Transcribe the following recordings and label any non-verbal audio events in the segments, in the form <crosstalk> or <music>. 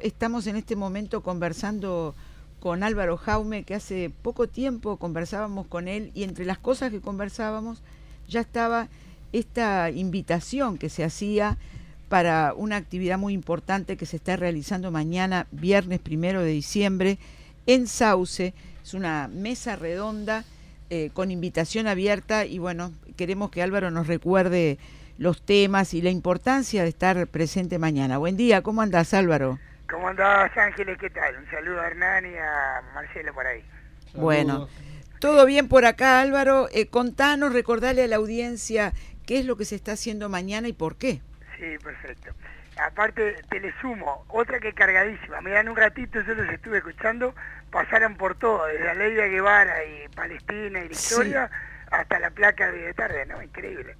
Estamos en este momento conversando con Álvaro Jaume, que hace poco tiempo conversábamos con él y entre las cosas que conversábamos ya estaba esta invitación que se hacía para una actividad muy importante que se está realizando mañana, viernes primero de diciembre, en Sauce. Es una mesa redonda eh, con invitación abierta y bueno, queremos que Álvaro nos recuerde los temas y la importancia de estar presente mañana. Buen día, ¿cómo andás Álvaro? ¿Cómo andás, Ángeles? ¿Qué tal? Un saludo a Hernán y a Marcelo por ahí. Bueno, todo bien por acá, Álvaro. Eh, contanos, recordale a la audiencia qué es lo que se está haciendo mañana y por qué. Sí, perfecto. Aparte, te le sumo, otra que cargadísima. Mira, en un ratito yo los estuve escuchando, pasaron por todo, desde la ley de Guevara y Palestina y la historia, hasta la placa de tarde, ¿no? Increíble.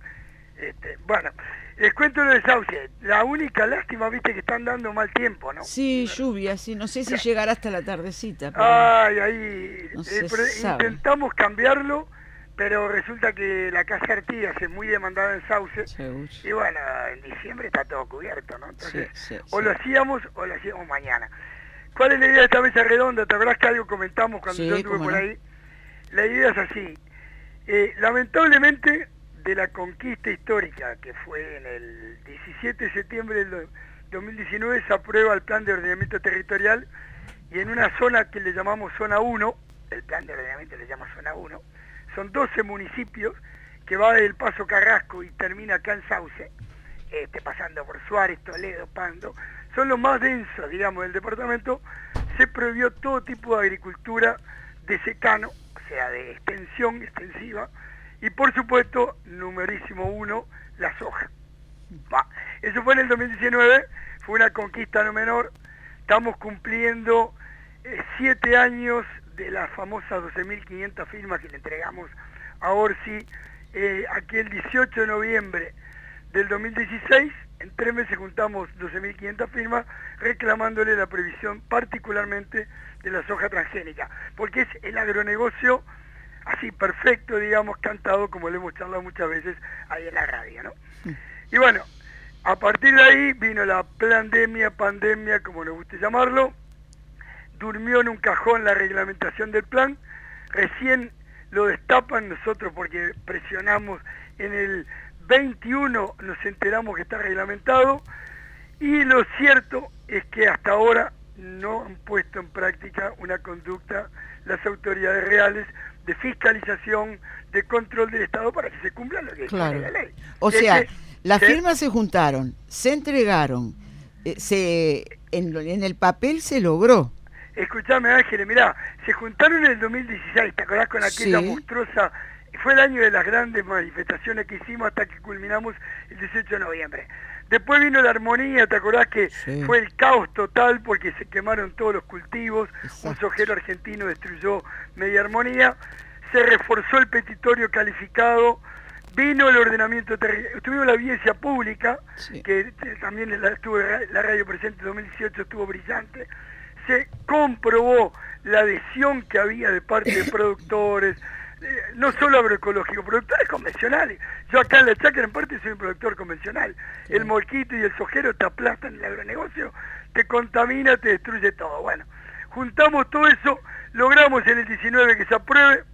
Este, bueno, les cuento lo de Sauce. La única lástima, viste, que están dando mal tiempo, ¿no? Sí, lluvia, sí. No sé si llegará hasta la tardecita. Ay, ahí. Eh, intentamos cambiarlo, pero resulta que la casa Artigas es muy demandada en Sauce. y bueno, en diciembre está todo cubierto, ¿no? Entonces, o lo hacíamos o lo hacíamos mañana. ¿Cuál es la idea de esta mesa redonda? ¿Te acuerdas que algo comentamos cuando yo estuve por ahí? La idea es así. Eh, lamentablemente de la conquista histórica, que fue en el 17 de septiembre del 2019, se aprueba el plan de ordenamiento territorial y en una zona que le llamamos zona 1, el plan de ordenamiento le llama zona 1, son 12 municipios que va del Paso Carrasco y termina acá en Sauce, este, pasando por Suárez, Toledo, Pando, son los más densos, digamos, del departamento, se prohibió todo tipo de agricultura de secano, o sea, de extensión extensiva, y por supuesto, numerísimo uno, la soja. Eso fue en el 2019, fue una conquista no menor. Estamos cumpliendo eh, siete años de las famosas 12.500 firmas que le entregamos a Orsi eh, aquel 18 de noviembre del 2016. En tres meses juntamos 12.500 firmas reclamándole la previsión particularmente de la soja transgénica, porque es el agronegocio así perfecto, digamos, cantado como le hemos charlado muchas veces ahí en la radio, ¿no? Y bueno, a partir de ahí vino la pandemia, pandemia, como le guste llamarlo, durmió en un cajón la reglamentación del plan, recién lo destapan nosotros porque presionamos en el 21, nos enteramos que está reglamentado, y lo cierto es que hasta ahora no han puesto en práctica una conducta las autoridades reales de fiscalización, de control del Estado para que se cumpla lo que claro. la ley. O sea, las firmas se juntaron, se entregaron, eh, se en, en, el papel se logró. Escuchame Ángeles, mirá, se juntaron en el 2016, ¿te acordás con aquella monstruosa? Fue el año de las grandes manifestaciones que hicimos hasta que culminamos el 18 de noviembre. Después vino la armonía, ¿te acordás que fue el caos total porque se quemaron todos los cultivos? Un sojero argentino destruyó media armonía. Se reforzó el petitorio calificado. Vino el ordenamiento territorial. Tuvimos la audiencia pública, que también la, estuvo, la radio presente en 2018 estuvo brillante. Se comprobó la adhesión que había de parte de <laughs> productores, no solo agroecológico, productores convencionales. Yo acá en la chacra en parte soy un productor convencional. El molquito y el sojero te aplastan el agronegocio, te contamina, te destruye todo. Bueno, juntamos todo eso, logramos en el 19 que se apruebe,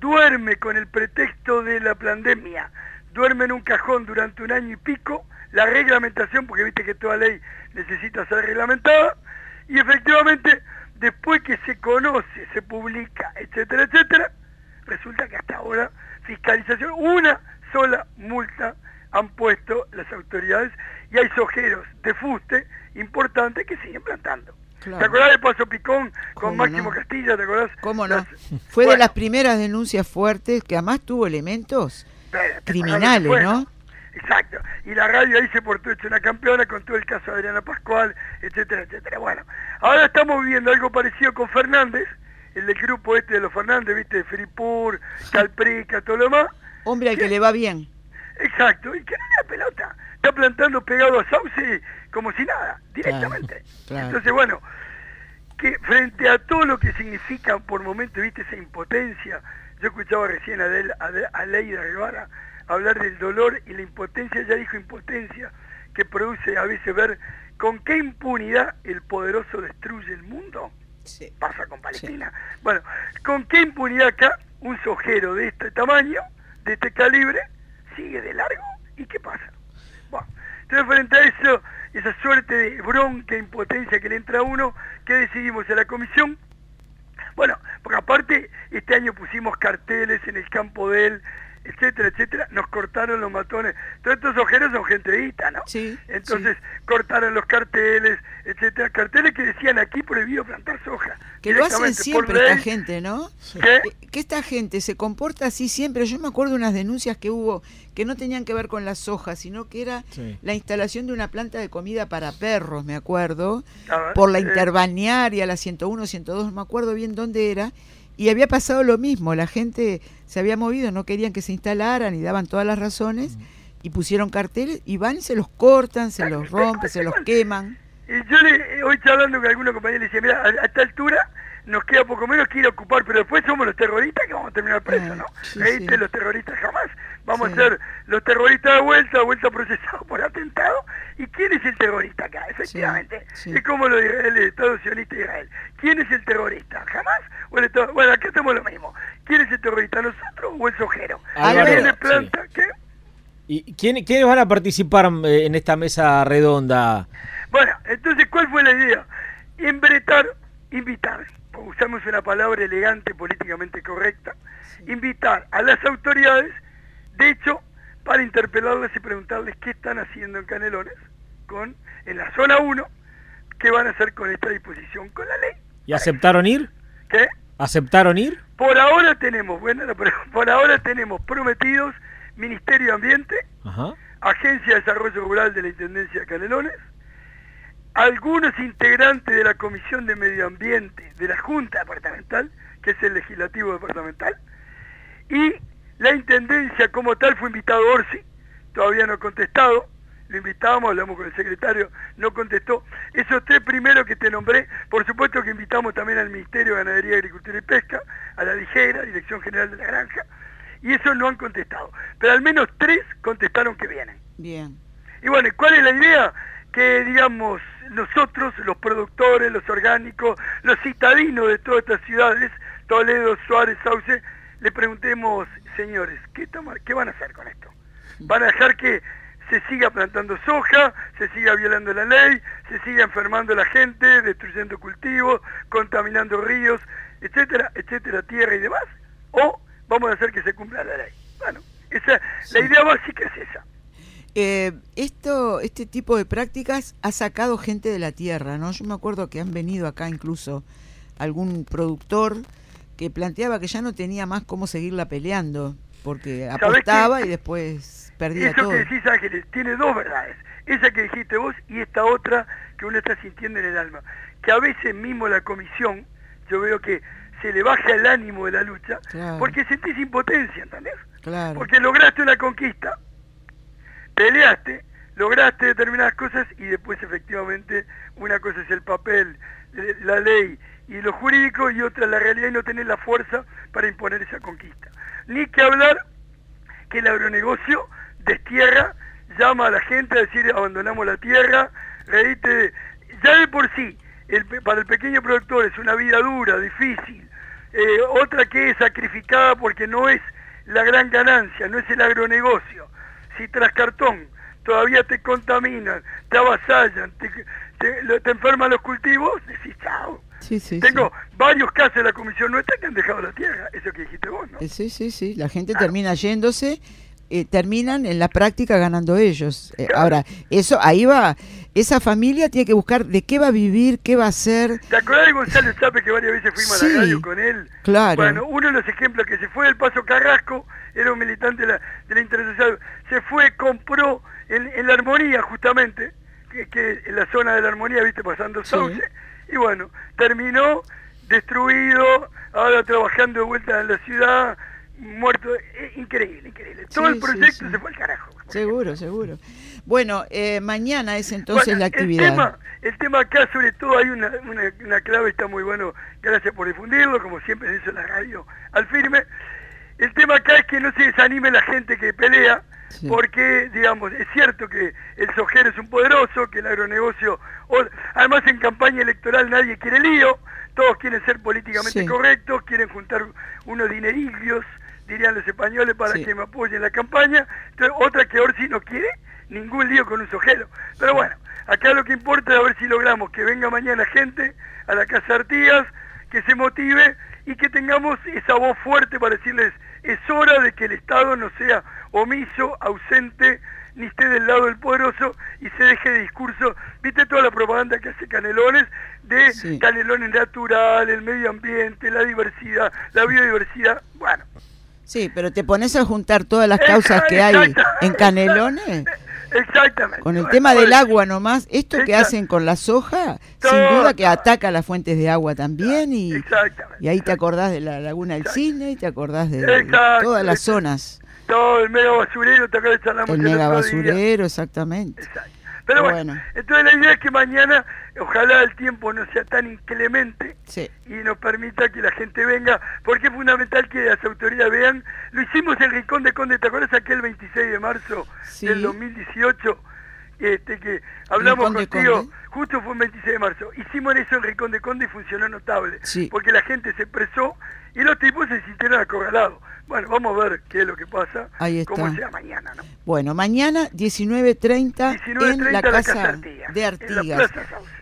duerme con el pretexto de la pandemia, duerme en un cajón durante un año y pico, la reglamentación, porque viste que toda ley necesita ser reglamentada, y efectivamente después que se conoce, se publica, etcétera, etcétera, resulta que hasta ahora fiscalización, una sola multa han puesto las autoridades y hay sojeros de fuste importantes que siguen plantando. ¿Te acordás de Paso Picón con Máximo Castilla? ¿Te acordás? ¿Cómo no? Fue de las primeras denuncias fuertes que además tuvo elementos criminales, ¿no? Exacto. Y la radio ahí se portó hecho una campeona con todo el caso de Adriana Pascual, etcétera, etcétera. Bueno, ahora estamos viviendo algo parecido con Fernández, el del grupo este de los Fernández, viste, Fripur, Calprica, todo lo demás. Hombre al que, le va bien. Exacto, y que no le da pelota. Está plantando pegado a Sauce como si nada, directamente. Entonces, bueno, que frente a todo lo que significa por momentos, viste, esa impotencia, yo escuchaba recién a, a, a Leida Guevara, hablar del dolor y la impotencia, ya dijo impotencia, que produce a veces ver ¿con qué impunidad el poderoso destruye el mundo? Pasa con Palestina. Bueno, ¿con qué impunidad acá un sojero de este tamaño, de este calibre, sigue de largo? ¿Y qué pasa? Bueno, entonces frente a eso, esa suerte de bronca, impotencia que le entra a uno, ¿qué decidimos en la comisión? Bueno, porque aparte este año pusimos carteles en el campo de él, etcétera, etcétera, nos cortaron los matones. Todos estos ojeros son gente guita, ¿no? Sí. Entonces cortaron los carteles, etcétera, carteles que decían aquí prohibido plantar soja. Que lo hacen siempre esta gente, ¿no? Eh, que esta gente se comporta así siempre. Yo me acuerdo de unas denuncias que hubo que no tenían que ver con la soja, sino que era la instalación de una planta de comida para perros, me acuerdo, por la interbalnearia, la 101, 102, no me acuerdo bien dónde era y había pasado lo mismo, la gente se había movido, no querían que se instalaran y daban todas las razones y pusieron carteles y van y se los cortan, se los rompen, se los queman. Y yo le, hoy hablando con alguna compañera y le decía, mira, a esta altura nos queda poco menos que ir a ocupar, pero después somos los terroristas que vamos a terminar presos, ah, ¿no? Sí, los terroristas jamás. Vamos a ser los terroristas de vuelta, vuelta procesados por atentado. ¿Y quién es el terrorista acá? Efectivamente. Es como lo de Israel, el Estado sionista de Israel. ¿Quién es el terrorista? ¿Jamás? Bueno, acá hacemos lo mismo. ¿Quién es el terrorista? ¿Nosotros o el sojero? ¿Quién planta? ¿Qué? ¿Y quién, quiénes van a participar eh, en esta mesa redonda? Bueno, entonces, ¿cuál fue la idea? Embretar, invitar usamos una palabra elegante, políticamente correcta, invitar a las autoridades, de hecho, para interpelarles y preguntarles qué están haciendo en Canelones, con, en la zona 1, qué van a hacer con esta disposición, con la ley. ¿Y aceptaron ir? ¿Qué? ¿Aceptaron ir? Por ahora tenemos, bueno, <laughs> por ahora tenemos prometidos Ministerio de Ambiente, Agencia de Desarrollo Rural de la Intendencia de Canelones, algunos integrantes de la Comisión de Medio Ambiente de la Junta Departamental, que es el legislativo departamental, y la Intendencia como tal fue invitado Orsi, todavía no ha contestado, lo invitamos, hablamos con el secretario, no contestó. Esos tres primeros que te nombré, por supuesto que invitamos también al Ministerio de Ganadería, Agricultura y Pesca, a la Ligera, Dirección General de la Granja, y esos no han contestado. Pero al menos tres contestaron que vienen. Bien. Y bueno, ¿cuál es la idea? Que, digamos, nosotros, los productores, los orgánicos, los citadinos de todas estas ciudades, Toledo, Suárez, Sauce, le preguntemos, señores, ¿qué, ¿qué van a hacer con esto? ¿Van a dejar que se siga plantando soja, se siga violando la ley, se siga enfermando la gente, destruyendo cultivos, contaminando ríos, etcétera, etcétera, tierra y demás? ¿O vamos a hacer que se cumpla la ley? Bueno, esa, la idea básica es esa. Eh, esto, este tipo de prácticas ha sacado gente de la tierra, ¿no? Yo me acuerdo que han venido acá incluso algún productor que planteaba que ya no tenía más cómo seguirla peleando, porque apostaba y después perdía Eso todo. que decís, Ángeles, tiene dos verdades. Esa que dijiste vos y esta otra que uno está sintiendo en el alma. Que a veces mismo la comisión, yo veo que se le baja el ánimo de la lucha, porque sentís impotencia, ¿entendés? Claro. Porque lograste una conquista, peleaste, lograste determinadas cosas y después efectivamente una cosa es el papel, la ley y lo jurídico y otra la realidad y no tener la fuerza para imponer esa conquista. Ni que hablar que el agronegocio destierra, llama a la gente a decir abandonamos la tierra, reíte, ya de por sí, el, para el pequeño productor es una vida dura, difícil, eh, otra que es sacrificada porque no es la gran ganancia, no es el agronegocio, si tras cartón todavía te contaminan, te avasallan, te, te, enferman los cultivos, decís chao. Tengo varios casos de la comisión nuestra que han dejado la tierra, eso que dijiste vos, ¿no? Eh, sí, sí, sí, la gente termina yéndose, eh, terminan en la práctica ganando ellos. Eh, ahora, eso ahí va, esa familia tiene que buscar de qué va a vivir, qué va a hacer. ¿Te acordás de Gonzalo Chape que varias veces fuimos a la radio con él? Claro. Bueno, uno de los ejemplos que se fue del Paso Carrasco, era un militante de la, de la Internacional, se fue, compró en, la Armonía justamente, que, que, en la zona de la Armonía, viste, pasando Sauce, y bueno, terminó destruido, ahora trabajando de vuelta en la ciudad, muerto, eh, increíble, increíble. Todo el proyecto se fue al carajo. Seguro, seguro. Bueno, eh, mañana es entonces la actividad. El tema, el tema acá, sobre todo, hay una, una, clave, está muy bueno, gracias por difundirlo, como siempre dice la radio, al firme. El tema acá es que no se desanime la gente que pelea, porque, digamos, es cierto que el sojero es un poderoso, que el agronegocio, además en campaña electoral nadie quiere lío, todos quieren ser políticamente correctos, quieren juntar unos dinerillos, dirían los españoles, para que me apoyen en la campaña, Entonces, otra que Orsi no quiere ningún lío con un sojero. Pero bueno, acá lo que importa es a ver si logramos que venga mañana gente a la Casa Artigas, que se motive y que tengamos esa voz fuerte para decirles, es hora de que el Estado no sea omiso, ausente, ni esté del lado del poderoso y se deje de discurso, viste toda la propaganda que hace Canelones, de Canelones natural, el medio ambiente, la diversidad, la biodiversidad, bueno. Sí, pero te pones a juntar todas las causas que hay en Canelones. Exactamente. Con el tema del agua nomás, esto que hacen con la soja, sin duda que ataca las fuentes de agua también y, y ahí te acordás de la laguna del cine y te acordás de, todas las zonas. Todo el mega basurero, te acordás de El mega basurero, exactamente. Exacto. Pero bueno, entonces la idea es que mañana, ojalá el tiempo no sea tan inclemente y nos permita que la gente venga, porque es fundamental que las autoridades vean. Lo hicimos en Rincón de Conde, ¿te acuerdas aquel 26 de marzo del 2018? Este, que hablamos contigo, justo fue el 26 de marzo. Hicimos eso en Rincón de Conde y funcionó notable, porque la gente se expresó y los tipos se sintieron acorralados. Bueno, vamos a ver qué es lo que pasa, Ahí está. cómo sea mañana. ¿no? Bueno, mañana 19.30 en la Casa de Artigas.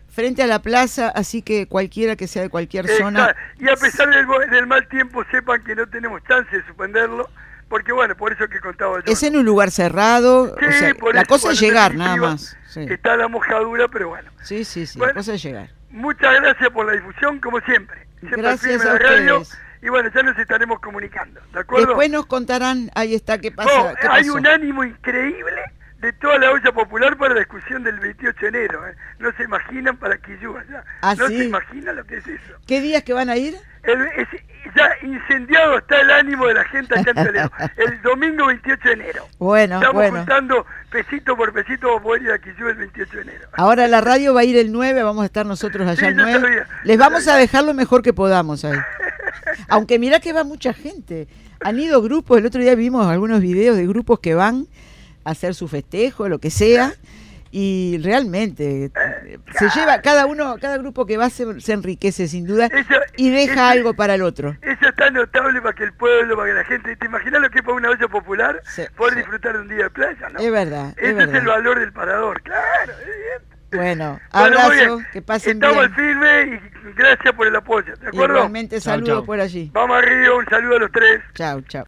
Frente a la plaza, así que cualquiera que sea de cualquier zona. Y a pesar del, mal tiempo, sepan que no tenemos chance de suspenderlo porque bueno, por eso que contaba yo. Es en un lugar cerrado, la cosa es llegar nada más. Está la mojadura, pero bueno. Sí, sí, sí, la cosa es llegar. Muchas gracias por la difusión, como siempre. siempre gracias a ustedes y bueno, ya nos estaremos comunicando, ¿de acuerdo? Después nos contarán, ahí está, qué pasa. hay un ánimo increíble de toda la olla popular para la discusión del 28 de enero. ¿eh? No se imaginan para que yo allá. ¿Ah, no se imaginan lo que es eso. ¿Qué días que van a ir? Ya incendiado está el ánimo de la gente acá en Toledo. <laughs> El domingo 28 de enero. Bueno, Estamos juntando pesito por pesito para poder ir a Quillú el 28 de enero. Ahora la radio va a ir el 9, vamos a estar nosotros allá el 9. Les vamos a dejar lo mejor que podamos ahí. <laughs> Aunque mira que va mucha gente. Han ido grupos, el otro día vimos algunos videos de grupos que van a hacer su festejo, lo que sea y realmente se lleva cada uno cada grupo que va se, se enriquece sin duda y deja algo para el otro eso está notable para que el pueblo para que la gente te imaginas lo que es para una olla popular poder disfrutar de un día de playa no es verdad ese es, el valor del parador claro bueno, abrazo, que pasen Estamos bien. Estamos al firme y gracias por el apoyo, ¿de acuerdo? Igualmente saludo por allí. Vamos arriba, un saludo a los tres. Chao, chao.